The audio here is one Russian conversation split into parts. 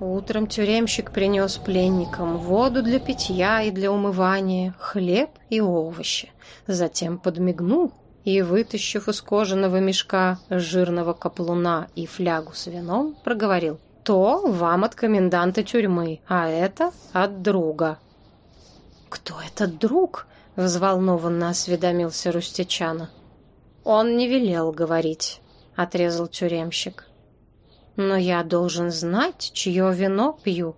Утром тюремщик принес пленникам воду для питья и для умывания, хлеб и овощи. Затем подмигнул и, вытащив из кожаного мешка жирного каплуна и флягу с вином, проговорил «То вам от коменданта тюрьмы, а это от друга». «Кто этот друг?» — взволнованно осведомился Рустичана. «Он не велел говорить», — отрезал тюремщик. Но я должен знать, чье вино пью.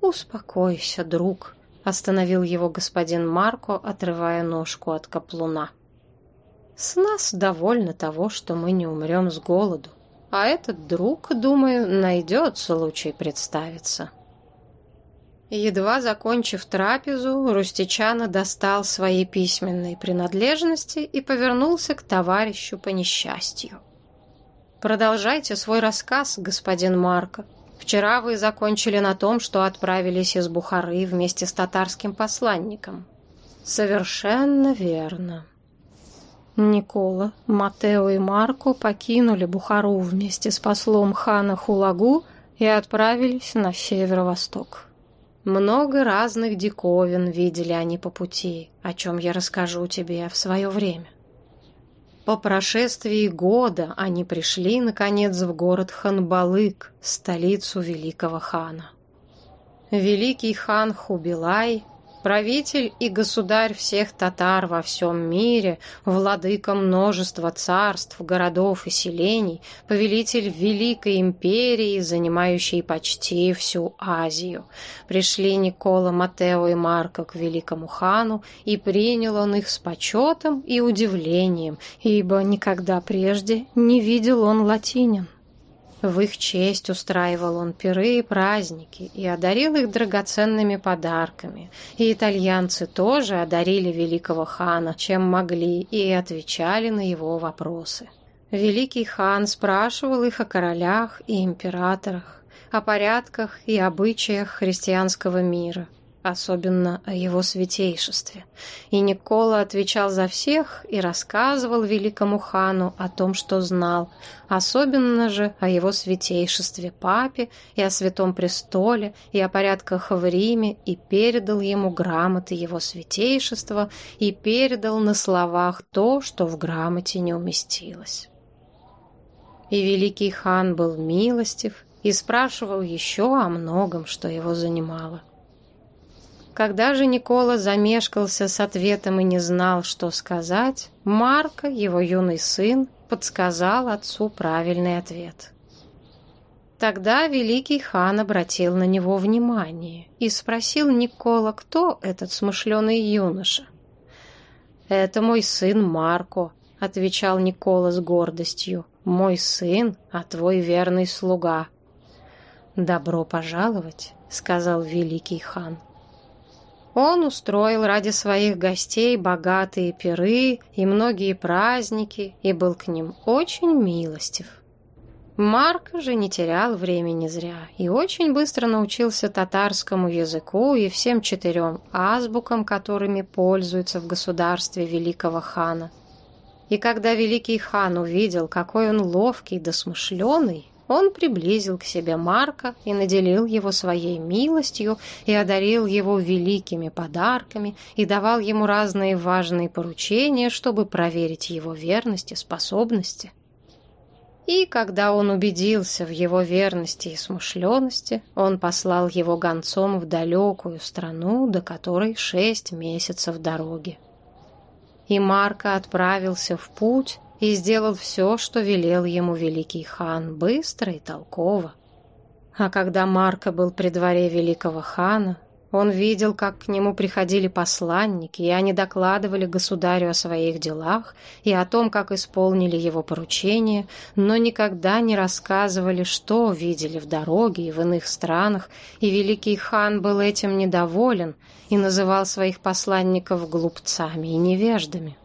Успокойся, друг, остановил его господин Марко, отрывая ножку от каплуна. С нас довольно того, что мы не умрем с голоду. А этот друг, думаю, найдет случай представиться. Едва закончив трапезу, Рустичана достал свои письменные принадлежности и повернулся к товарищу по несчастью. Продолжайте свой рассказ, господин Марко. Вчера вы закончили на том, что отправились из Бухары вместе с татарским посланником. Совершенно верно. Никола, Матео и Марко покинули Бухару вместе с послом хана Хулагу и отправились на северо-восток. Много разных диковин видели они по пути, о чем я расскажу тебе в свое время. По прошествии года они пришли, наконец, в город Ханбалык, столицу великого хана. Великий хан Хубилай правитель и государь всех татар во всем мире, владыка множества царств, городов и селений, повелитель великой империи, занимающей почти всю Азию. Пришли Никола, Матео и Марко к великому хану, и принял он их с почетом и удивлением, ибо никогда прежде не видел он латинин. В их честь устраивал он пиры и праздники и одарил их драгоценными подарками. И итальянцы тоже одарили великого хана, чем могли, и отвечали на его вопросы. Великий хан спрашивал их о королях и императорах, о порядках и обычаях христианского мира – особенно о его святейшестве. И Никола отвечал за всех и рассказывал великому хану о том, что знал, особенно же о его святейшестве папе и о святом престоле и о порядках в Риме, и передал ему грамоты его святейшества и передал на словах то, что в грамоте не уместилось. И великий хан был милостив и спрашивал еще о многом, что его занимало. Когда же Никола замешкался с ответом и не знал, что сказать, Марко, его юный сын, подсказал отцу правильный ответ. Тогда великий хан обратил на него внимание и спросил Никола, кто этот смышленый юноша. «Это мой сын Марко», — отвечал Никола с гордостью. «Мой сын, а твой верный слуга». «Добро пожаловать», — сказал великий хан. Он устроил ради своих гостей богатые пиры и многие праздники и был к ним очень милостив. Марк же не терял времени зря и очень быстро научился татарскому языку и всем четырем азбукам, которыми пользуются в государстве великого хана. И когда великий хан увидел, какой он ловкий да смышленый, он приблизил к себе Марка и наделил его своей милостью и одарил его великими подарками и давал ему разные важные поручения, чтобы проверить его верность и способности. И когда он убедился в его верности и смышленности, он послал его гонцом в далекую страну, до которой шесть месяцев дороги. И Марка отправился в путь, и сделал все, что велел ему великий хан, быстро и толково. А когда Марко был при дворе великого хана, он видел, как к нему приходили посланники, и они докладывали государю о своих делах и о том, как исполнили его поручения, но никогда не рассказывали, что видели в дороге и в иных странах, и великий хан был этим недоволен и называл своих посланников глупцами и невеждами.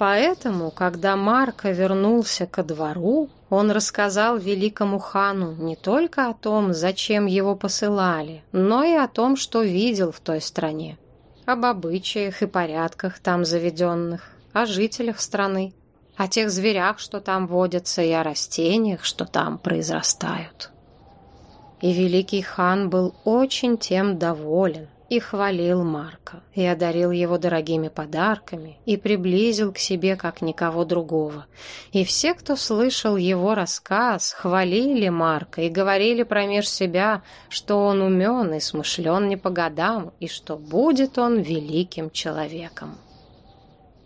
Поэтому, когда Марко вернулся ко двору, он рассказал великому хану не только о том, зачем его посылали, но и о том, что видел в той стране, об обычаях и порядках там заведенных, о жителях страны, о тех зверях, что там водятся, и о растениях, что там произрастают. И великий хан был очень тем доволен, и хвалил Марка, и одарил его дорогими подарками, и приблизил к себе как никого другого. И все, кто слышал его рассказ, хвалили Марка и говорили промеж себя, что он умен и смышлен не по годам, и что будет он великим человеком.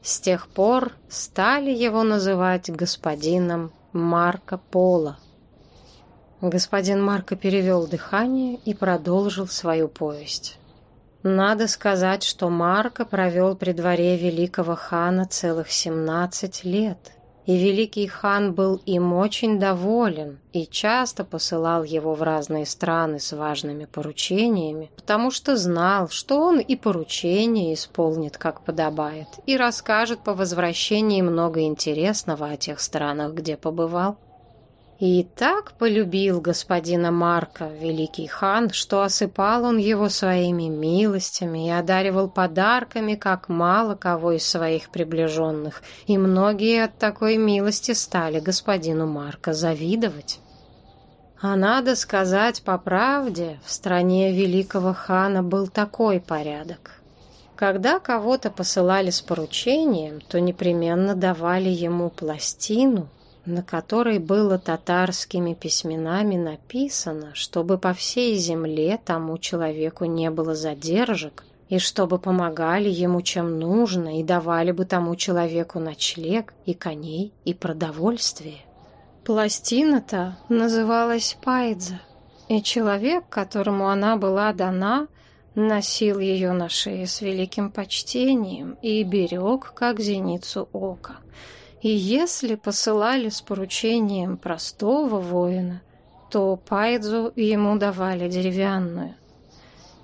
С тех пор стали его называть господином Марко Поло. Господин Марко перевел дыхание и продолжил свою повесть. Надо сказать, что Марко провел при дворе великого хана целых семнадцать лет, и великий хан был им очень доволен и часто посылал его в разные страны с важными поручениями, потому что знал, что он и поручения исполнит, как подобает, и расскажет по возвращении много интересного о тех странах, где побывал. И так полюбил господина Марка, великий хан, что осыпал он его своими милостями и одаривал подарками, как мало кого из своих приближенных, и многие от такой милости стали господину Марка завидовать. А надо сказать по правде, в стране великого хана был такой порядок. Когда кого-то посылали с поручением, то непременно давали ему пластину, на которой было татарскими письменами написано, чтобы по всей земле тому человеку не было задержек, и чтобы помогали ему чем нужно, и давали бы тому человеку ночлег, и коней, и продовольствие. Пластина-то называлась Пайдза, и человек, которому она была дана, носил ее на шее с великим почтением и берег, как зеницу ока — и если посылали с поручением простого воина, то пайдзу ему давали деревянную.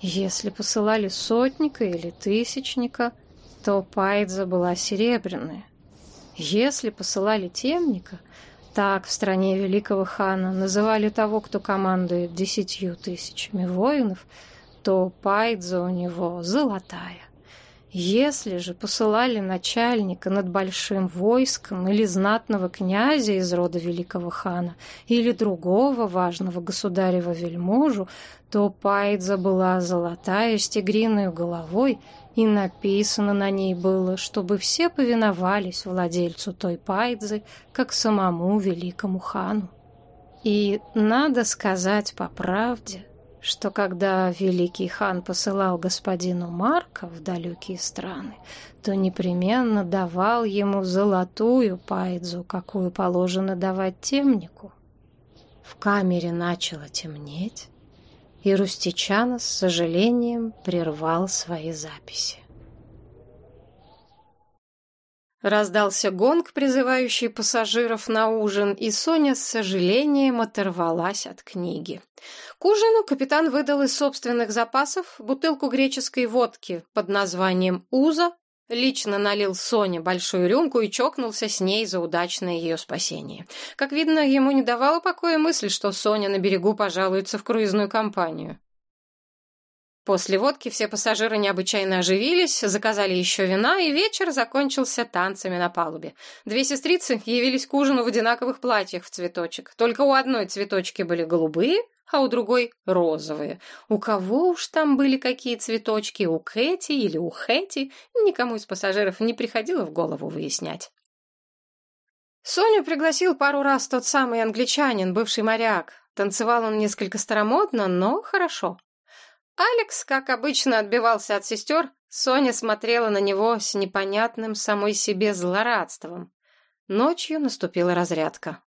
Если посылали сотника или тысячника, то пайдза была серебряная. Если посылали темника, так в стране великого хана называли того, кто командует десятью тысячами воинов, то пайдза у него золотая. Если же посылали начальника над большим войском или знатного князя из рода великого хана или другого важного государева вельможу, то пайдза была золотая с тигриной головой, и написано на ней было, чтобы все повиновались владельцу той пайдзы, как самому великому хану. И надо сказать по правде, что когда великий хан посылал господину Марка в далекие страны, то непременно давал ему золотую пайдзу, какую положено давать темнику. В камере начало темнеть, и Рустичана с сожалением прервал свои записи. Раздался гонг, призывающий пассажиров на ужин, и Соня с сожалением оторвалась от книги. К ужину капитан выдал из собственных запасов бутылку греческой водки под названием «Уза», лично налил Соне большую рюмку и чокнулся с ней за удачное ее спасение. Как видно, ему не давала покоя мысль, что Соня на берегу пожалуется в круизную компанию. После водки все пассажиры необычайно оживились, заказали еще вина, и вечер закончился танцами на палубе. Две сестрицы явились к ужину в одинаковых платьях в цветочек. Только у одной цветочки были голубые, а у другой — розовые. У кого уж там были какие цветочки, у Кэти или у Хэти, никому из пассажиров не приходило в голову выяснять. Соню пригласил пару раз тот самый англичанин, бывший моряк. Танцевал он несколько старомодно, но хорошо. Алекс, как обычно, отбивался от сестер, Соня смотрела на него с непонятным самой себе злорадством. Ночью наступила разрядка.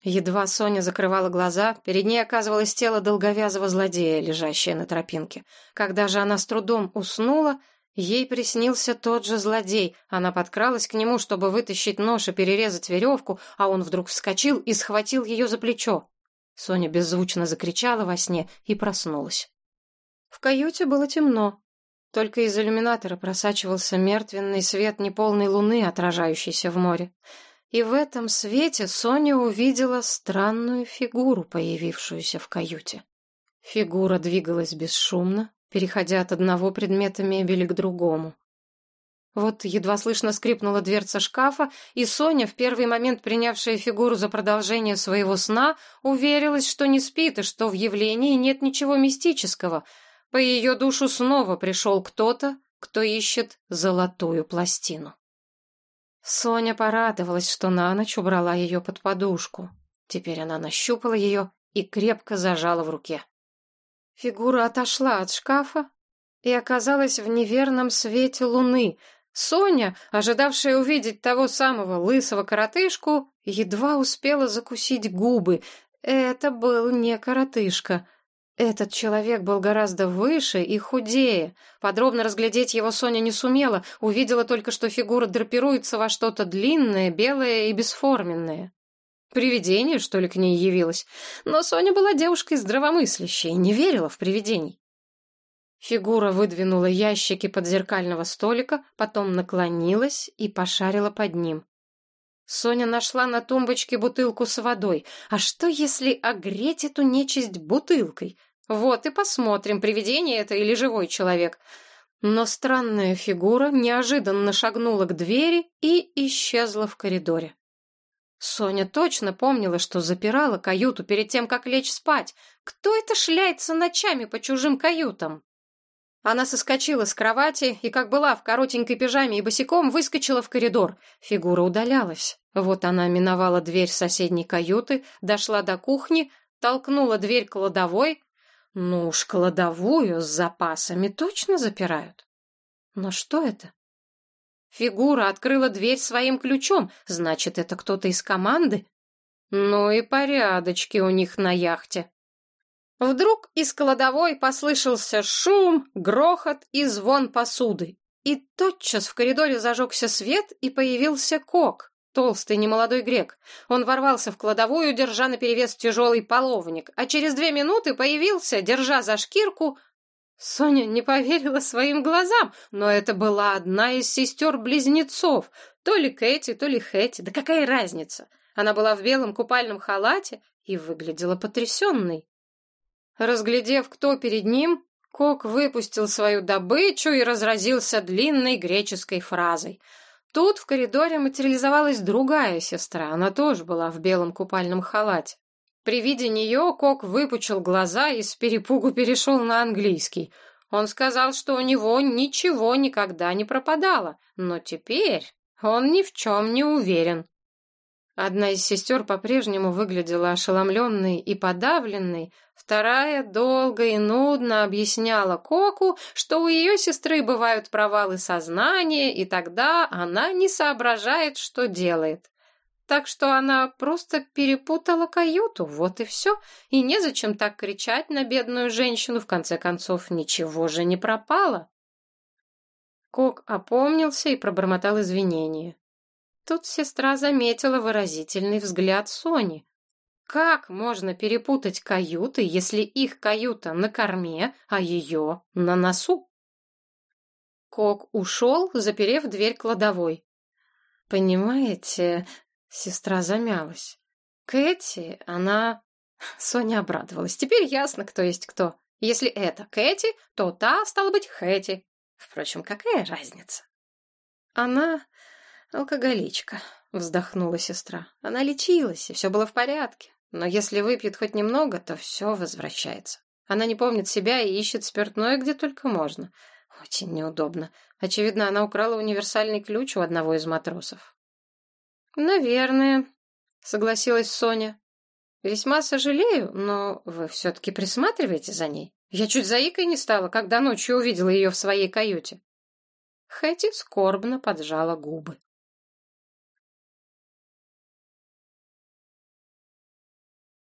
Едва Соня закрывала глаза, перед ней оказывалось тело долговязого злодея, лежащее на тропинке. Когда же она с трудом уснула, ей приснился тот же злодей. Она подкралась к нему, чтобы вытащить нож и перерезать веревку, а он вдруг вскочил и схватил ее за плечо. Соня беззвучно закричала во сне и проснулась. В каюте было темно. Только из иллюминатора просачивался мертвенный свет неполной луны, отражающийся в море. И в этом свете Соня увидела странную фигуру, появившуюся в каюте. Фигура двигалась бесшумно, переходя от одного предмета мебели к другому. Вот едва слышно скрипнула дверца шкафа, и Соня, в первый момент принявшая фигуру за продолжение своего сна, уверилась, что не спит и что в явлении нет ничего мистического. По ее душу снова пришел кто-то, кто ищет золотую пластину. Соня порадовалась, что на ночь убрала ее под подушку. Теперь она нащупала ее и крепко зажала в руке. Фигура отошла от шкафа и оказалась в неверном свете луны. Соня, ожидавшая увидеть того самого лысого коротышку, едва успела закусить губы. Это был не коротышка — этот человек был гораздо выше и худее. Подробно разглядеть его Соня не сумела, увидела только, что фигура драпируется во что-то длинное, белое и бесформенное. Привидение, что ли, к ней явилось? Но Соня была девушкой здравомыслящей не верила в привидений. Фигура выдвинула ящики под зеркального столика, потом наклонилась и пошарила под ним. Соня нашла на тумбочке бутылку с водой. А что, если огреть эту нечисть бутылкой? Вот и посмотрим, привидение это или живой человек. Но странная фигура неожиданно шагнула к двери и исчезла в коридоре. Соня точно помнила, что запирала каюту перед тем, как лечь спать. Кто это шляется ночами по чужим каютам? Она соскочила с кровати и, как была в коротенькой пижаме и босиком, выскочила в коридор. Фигура удалялась. Вот она миновала дверь соседней каюты, дошла до кухни, толкнула дверь кладовой. Ну уж кладовую с запасами точно запирают. Но что это? Фигура открыла дверь своим ключом, значит, это кто-то из команды? Ну и порядочки у них на яхте. Вдруг из кладовой послышался шум, грохот и звон посуды. И тотчас в коридоре зажегся свет, и появился Кок, толстый немолодой грек. Он ворвался в кладовую, держа наперевес тяжелый половник, а через две минуты появился, держа за шкирку... Соня не поверила своим глазам, но это была одна из сестер-близнецов. То ли Кэти, то ли Хэти, да какая разница? Она была в белом купальном халате и выглядела потрясенной. Разглядев, кто перед ним, Кок выпустил свою добычу и разразился длинной греческой фразой. Тут в коридоре материализовалась другая сестра, она тоже была в белом купальном халате. При виде нее Кок выпучил глаза и с перепугу перешел на английский. Он сказал, что у него ничего никогда не пропадало, но теперь он ни в чем не уверен. Одна из сестер по-прежнему выглядела ошеломленной и подавленной, вторая долго и нудно объясняла Коку, что у ее сестры бывают провалы сознания, и тогда она не соображает, что делает. Так что она просто перепутала каюту, вот и все, и незачем так кричать на бедную женщину, в конце концов, ничего же не пропало. Кок опомнился и пробормотал извинения. Тут сестра заметила выразительный взгляд Сони. Как можно перепутать каюты, если их каюта на корме, а ее на носу? Кок ушел, заперев дверь кладовой. «Понимаете...» — сестра замялась. «Кэти, она...» Соня обрадовалась. «Теперь ясно, кто есть кто. Если это Кэти, то та, стала быть, Хэти. Впрочем, какая разница?» Она «Алкоголичка», — вздохнула сестра. «Она лечилась, и все было в порядке. Но если выпьет хоть немного, то все возвращается. Она не помнит себя и ищет спиртное где только можно. Очень неудобно. Очевидно, она украла универсальный ключ у одного из матросов». «Наверное», — согласилась Соня. «Весьма сожалею, но вы все-таки присматриваете за ней. Я чуть заикой не стала, когда ночью увидела ее в своей каюте». Хэти скорбно поджала губы.